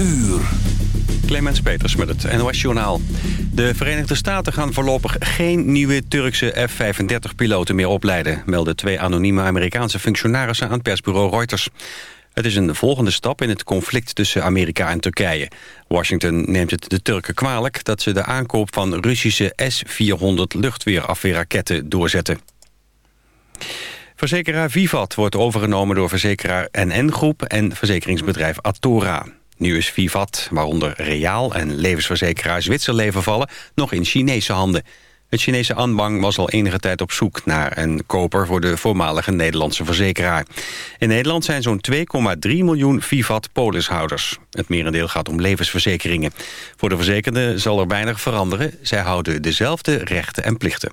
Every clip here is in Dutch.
uur. Clemens Peters met het NOS Journaal. De Verenigde Staten gaan voorlopig geen nieuwe Turkse F-35-piloten meer opleiden... melden twee anonieme Amerikaanse functionarissen aan persbureau Reuters. Het is een volgende stap in het conflict tussen Amerika en Turkije. Washington neemt het de Turken kwalijk dat ze de aankoop van Russische S-400 luchtweerafweerraketten doorzetten. Verzekeraar Vivat wordt overgenomen door verzekeraar NN Groep en verzekeringsbedrijf Atora. Nu is Vivat, waaronder Reaal en levensverzekeraar Zwitserleven vallen, nog in Chinese handen. Het Chinese Anbang was al enige tijd op zoek naar een koper voor de voormalige Nederlandse verzekeraar. In Nederland zijn zo'n 2,3 miljoen Vivat polishouders. Het merendeel gaat om levensverzekeringen. Voor de verzekerden zal er weinig veranderen. Zij houden dezelfde rechten en plichten.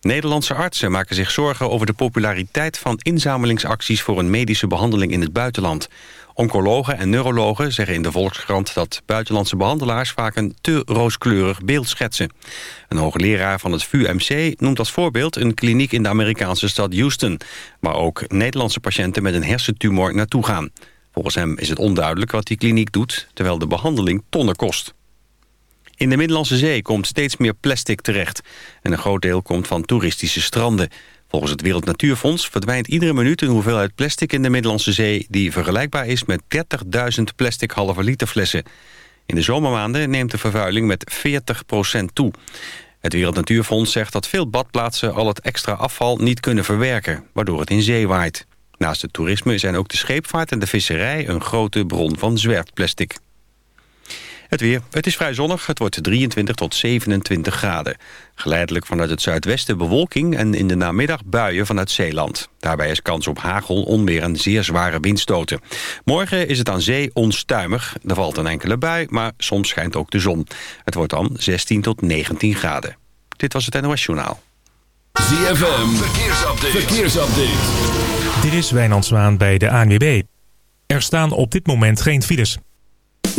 Nederlandse artsen maken zich zorgen over de populariteit van inzamelingsacties voor een medische behandeling in het buitenland. Oncologen en neurologen zeggen in de Volkskrant dat buitenlandse behandelaars vaak een te rooskleurig beeld schetsen. Een hoogleraar van het VUMC noemt als voorbeeld een kliniek in de Amerikaanse stad Houston, waar ook Nederlandse patiënten met een hersentumor naartoe gaan. Volgens hem is het onduidelijk wat die kliniek doet, terwijl de behandeling tonnen kost. In de Middellandse Zee komt steeds meer plastic terecht. En een groot deel komt van toeristische stranden. Volgens het Wereld Natuurfonds verdwijnt iedere minuut een hoeveelheid plastic in de Middellandse Zee... die vergelijkbaar is met 30.000 plastic halve liter flessen. In de zomermaanden neemt de vervuiling met 40% toe. Het Wereld Natuurfonds zegt dat veel badplaatsen al het extra afval niet kunnen verwerken... waardoor het in zee waait. Naast het toerisme zijn ook de scheepvaart en de visserij een grote bron van zwerfplastic. Het weer. Het is vrij zonnig. Het wordt 23 tot 27 graden. Geleidelijk vanuit het zuidwesten bewolking en in de namiddag buien vanuit Zeeland. Daarbij is kans op hagel, onweer en zeer zware windstoten. Morgen is het aan zee onstuimig. Er valt een enkele bui, maar soms schijnt ook de zon. Het wordt dan 16 tot 19 graden. Dit was het NOS Journaal. ZFM. Verkeersupdate. Verkeersupdate. Dit is Wijnand Zwaan bij de ANWB. Er staan op dit moment geen files.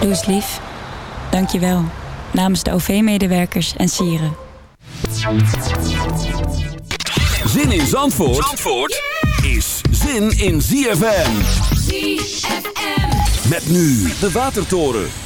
Doe eens lief. Dank je wel. Namens de OV-medewerkers en sieren. Zin in Zandvoort, Zandvoort is zin in ZFM. ZFM. Met nu de Watertoren.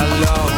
alone.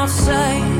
outside.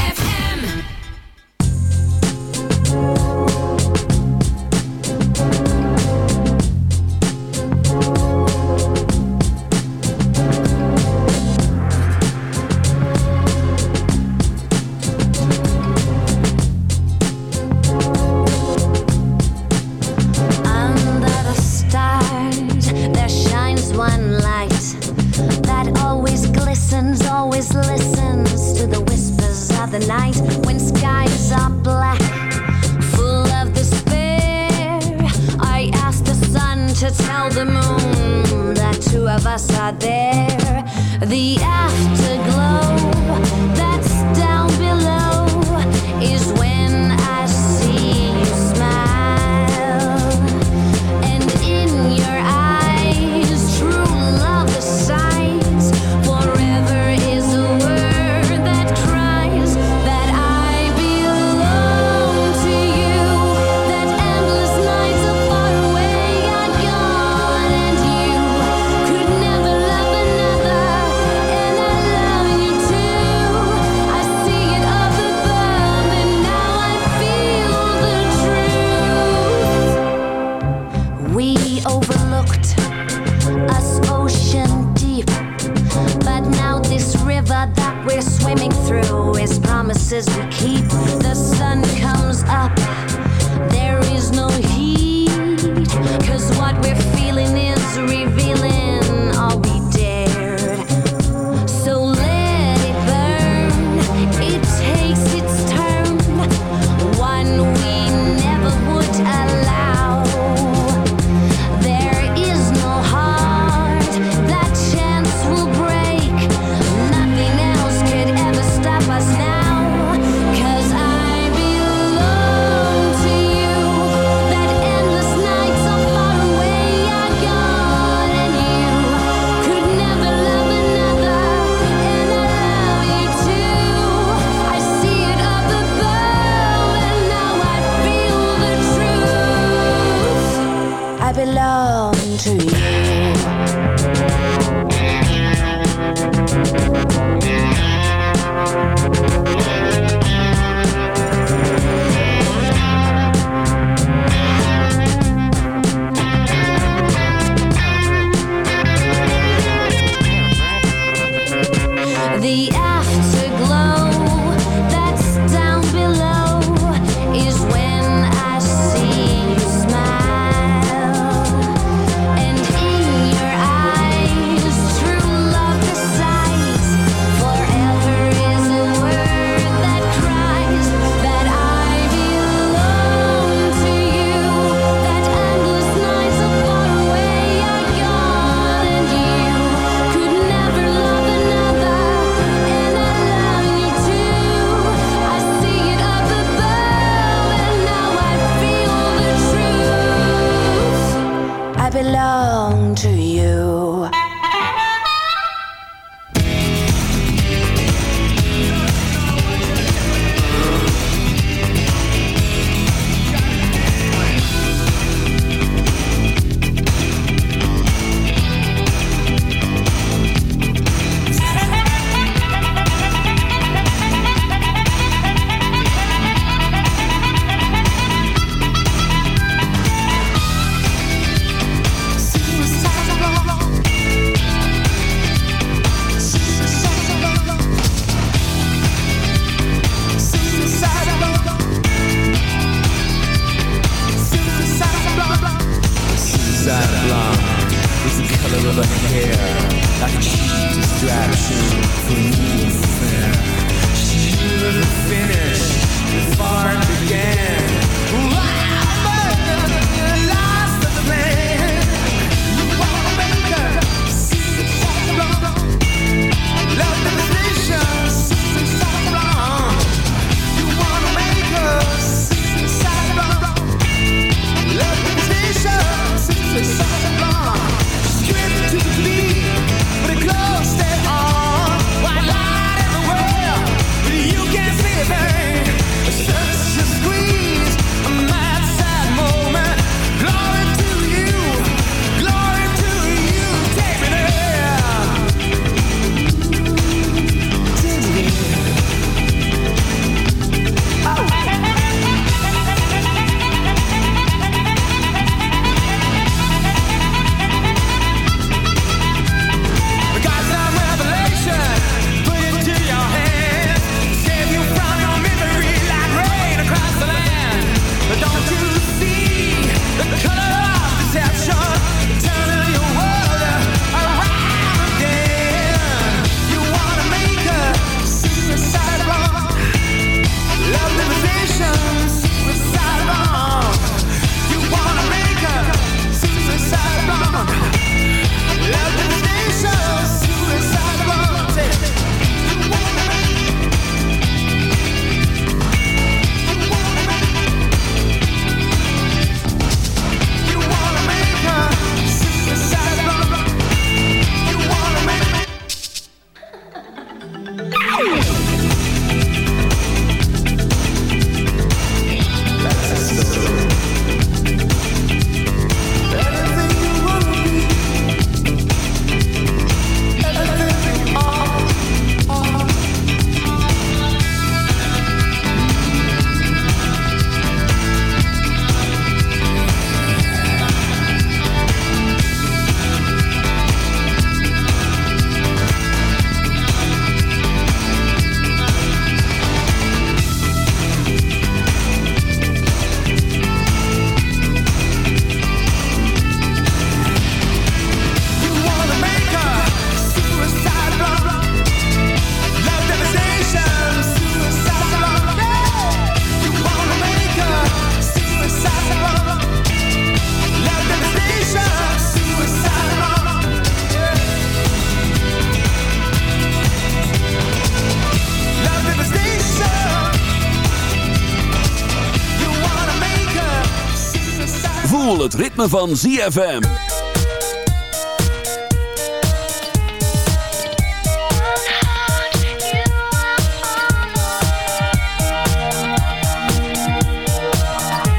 het ritme van ZFM.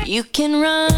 You can run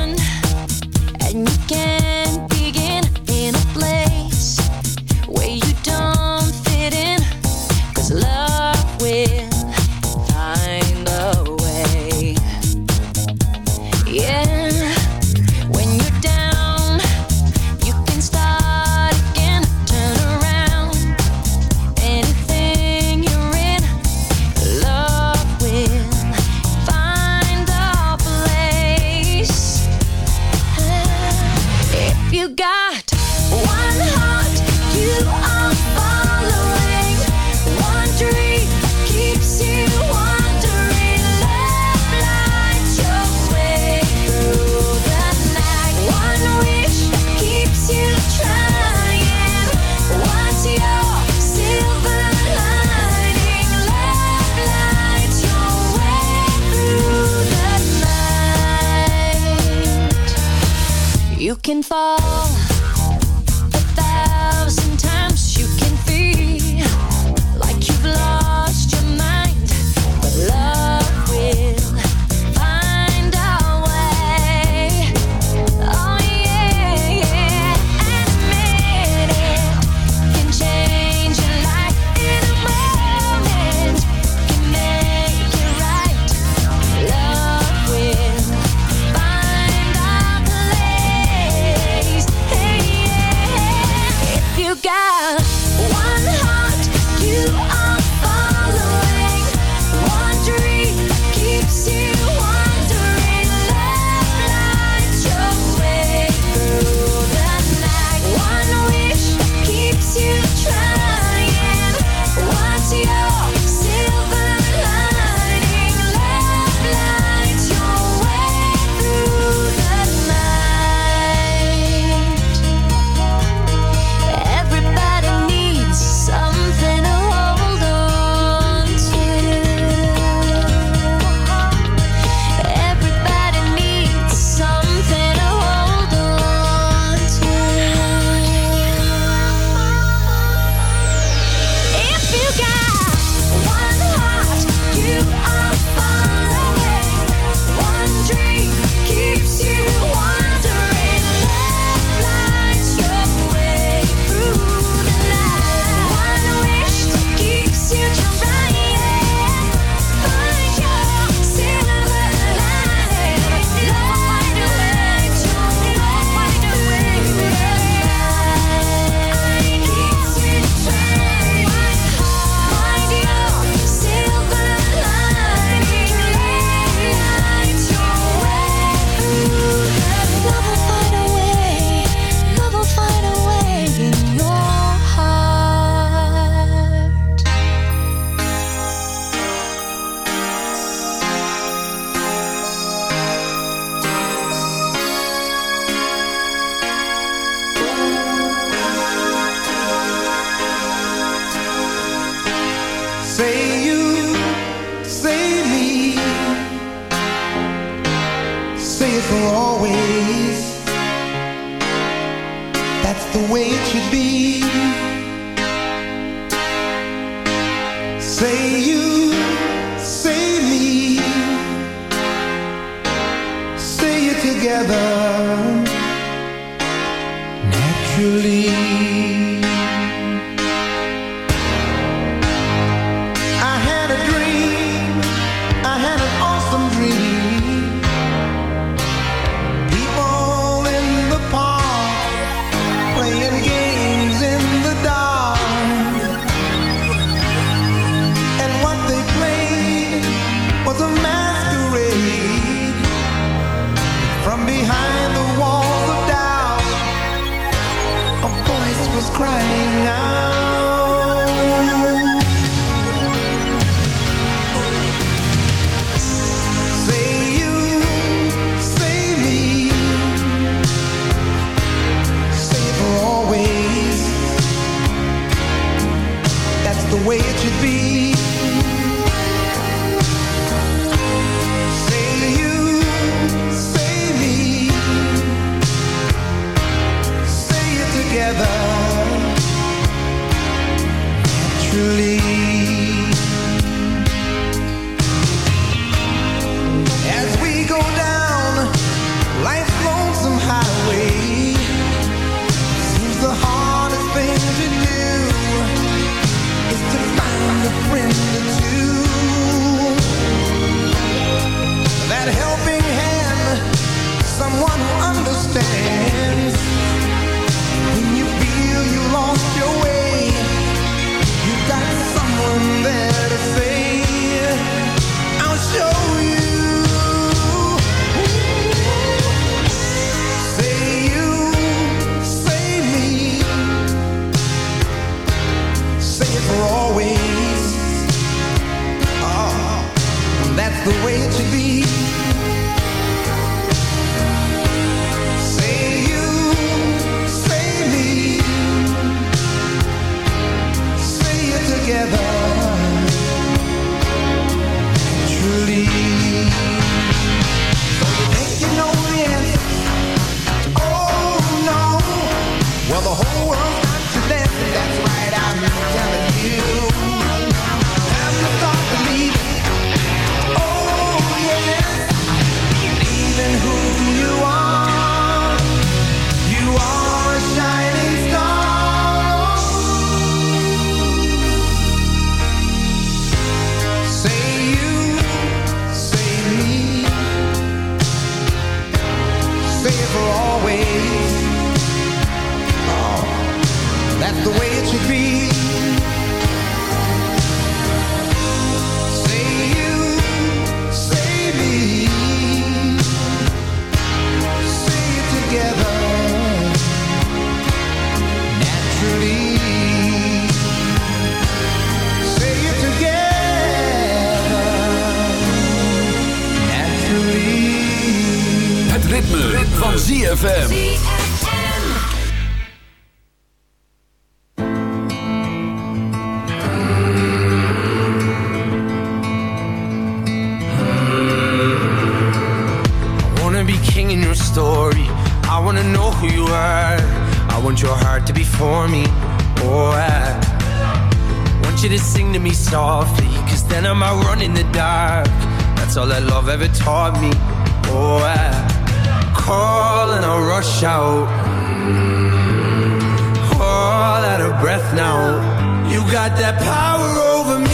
for me. Oh, I want you to sing to me softly, cause then I'm run running the dark. That's all that love ever taught me. Oh, I call and I rush out. All out of breath now. You got that power over me.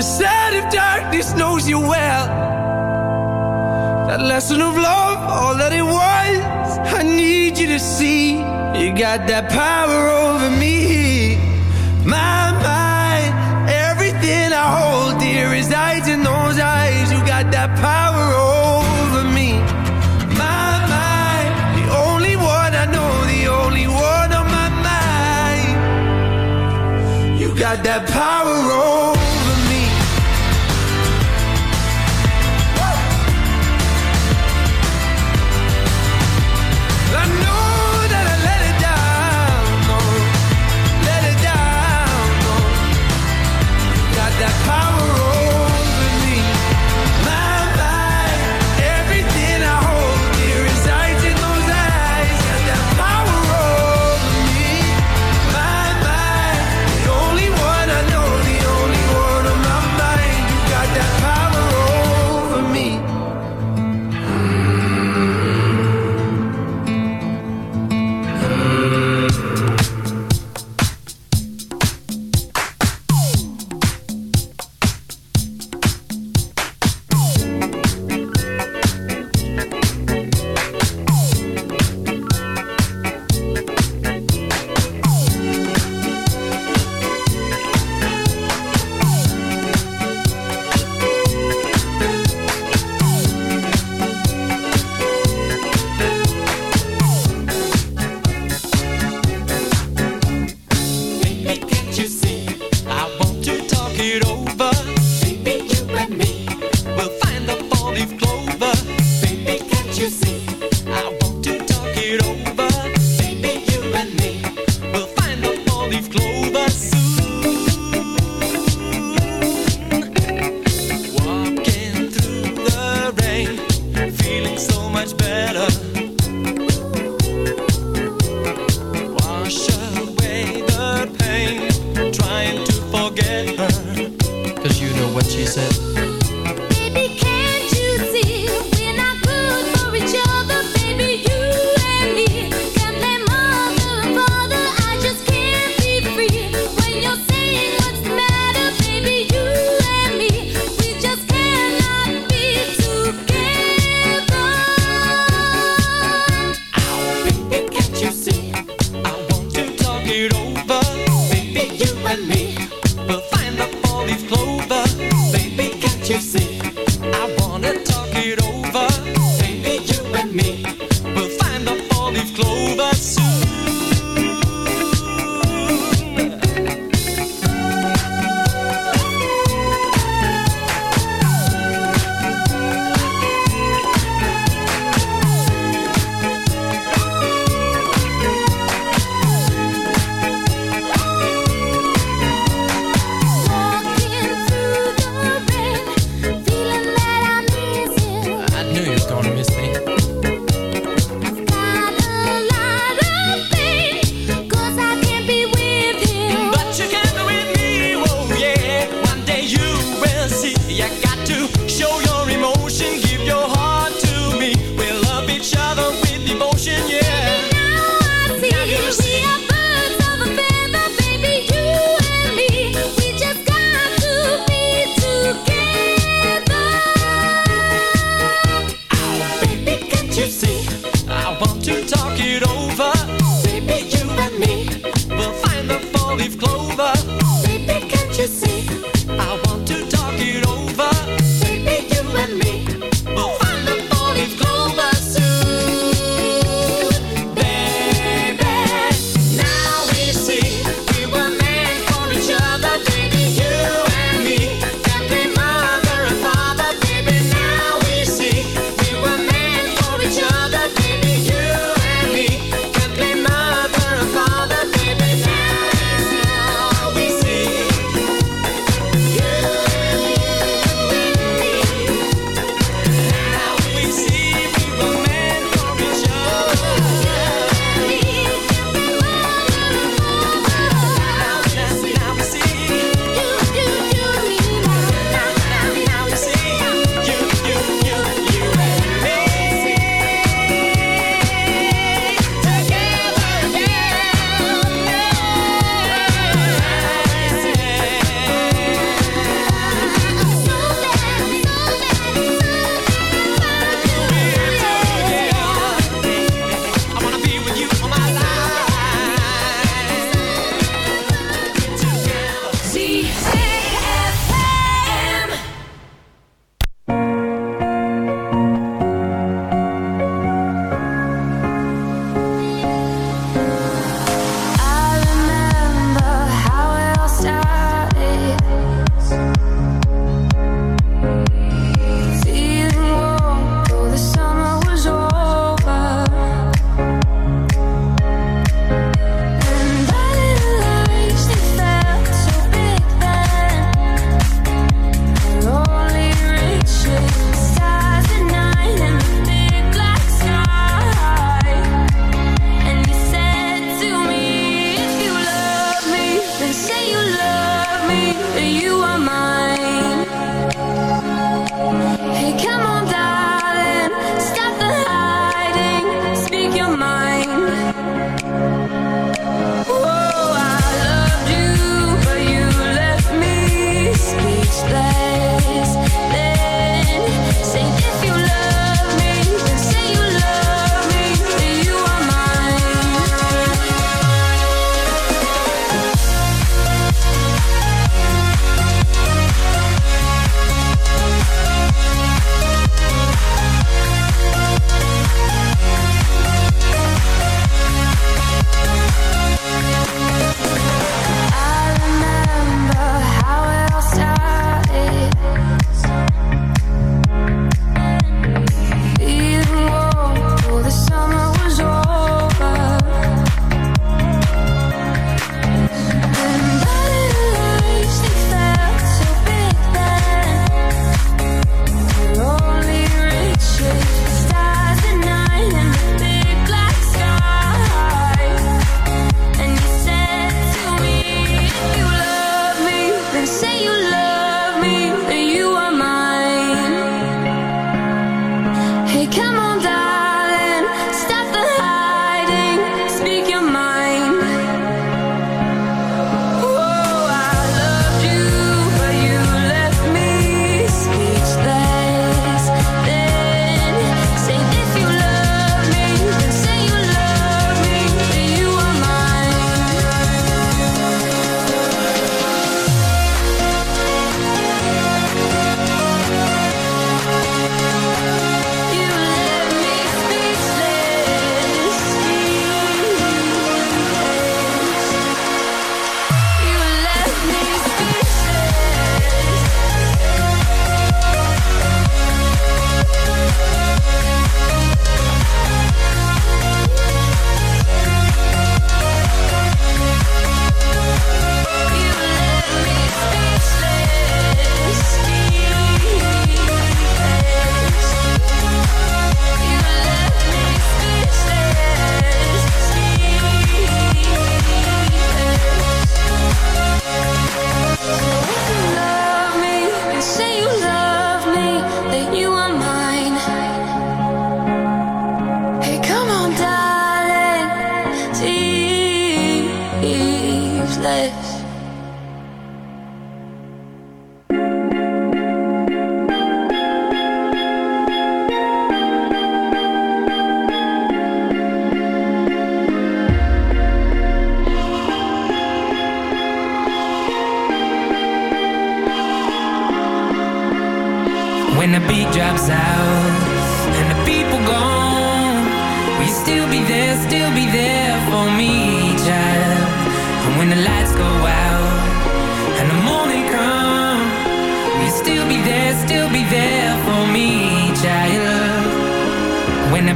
The side of darkness knows you well. That lesson of love, all that it was, I need you to see. You got that power over me.